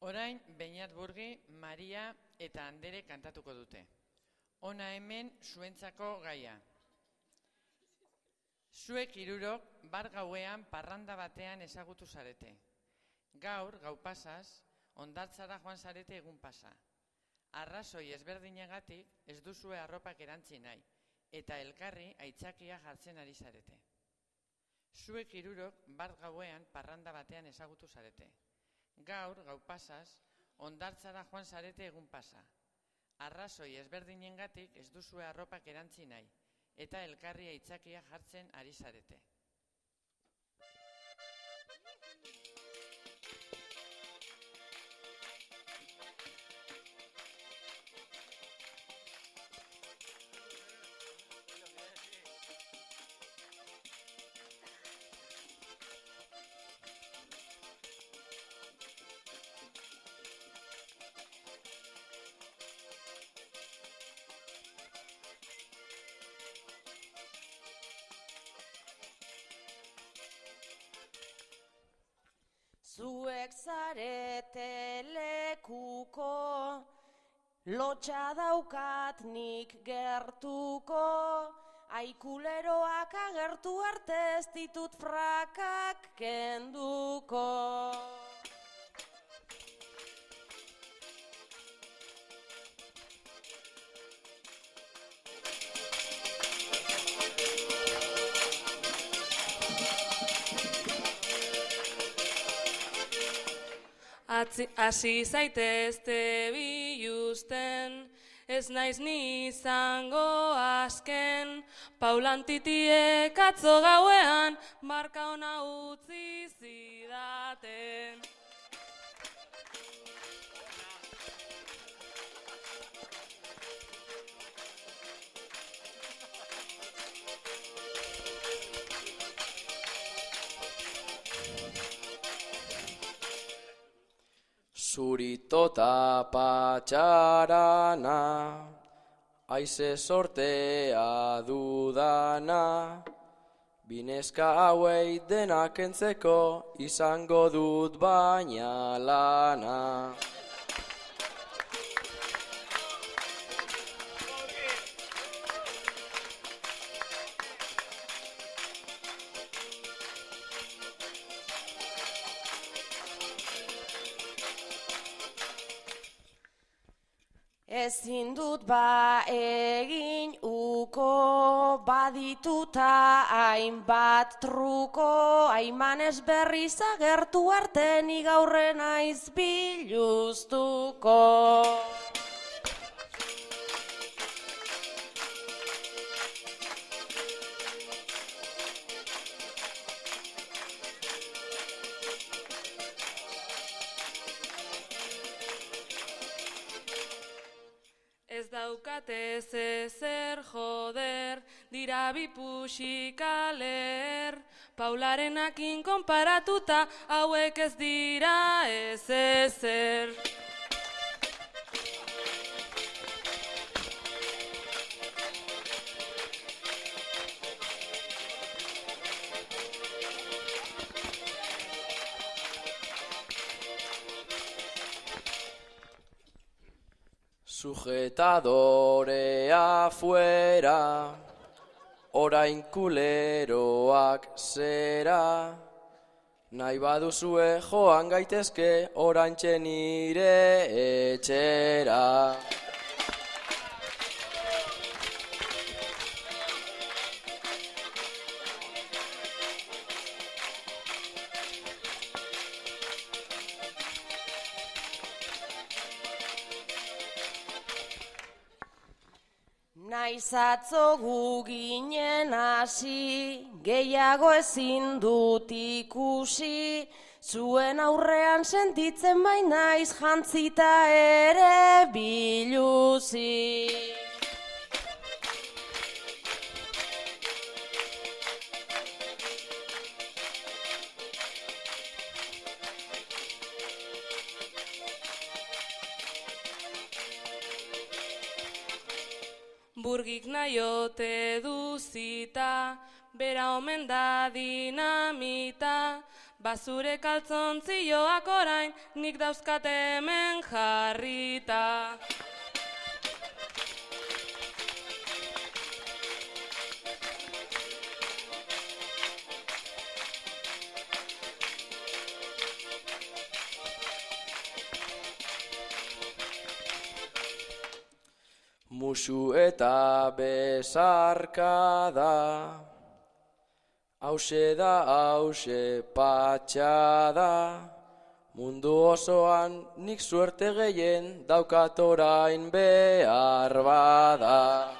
Orain, Beñat Burgi, Maria eta Andere kantatuko dute. Ona hemen zuentzako gaia. Zuek irurok bar gauean parranda batean ezagutu zarete. Gaur, gau pasaz, ondartzara joan zarete egun pasa. Arrazoi ezberdinagatik ez duzue arropak erantzi nahi, eta elkarri aitzakia jartzen ari zarete. Zuek irurok bar gauean parranda batean ezagutu zarete. Gaur, gau pasaz, ondartzara joan zarete egun pasa. Arrazoi ezberdinengatik ez duzue arropak erantzi nahi, eta elkarri aitzakia jartzen ari zarete. Zuek zarete lekuko, lotxa daukat nik gertuko, aikuleroak agertu arte ez ditut frakak kenduko. Hasi zaitezte bilusten, ez naiz ni izango azken, paulantitiek atzo gauean, marka ona utzi zidaten. Zuritota patxarana, aize sortea dudana, bineska hauei denak entzeko izango dut baina lana. Ezin dut ba egin uko badituta hainbat truko aimanez berriz agertu arte ni gaurren naiz biluztuko. Daukate ezer joder, dira bipusikaler, paularenakin konparatuta hauek ez dira ez ezer. Sujetadorea fuera, orain kuleroak zera, nahi baduzue joan gaitezke orantxe nire etxera. Naiz atzo gu hasi, gehiago ezin dut ikusi, zuen aurrean sentitzen bai naiz jantzita ere biluzi. Burgik naiote duzita, bera omen da dinamita, Bazure kaltzontzioak orain, nik dauzkate hemen jarrita. Musu eta besarka da, hause da hause patxada, mundu osoan nik suerte gehien daukat orain behar bada.